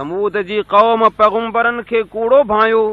سمود جي قوم پيگمبرن کي ڪوڙو ڀايو.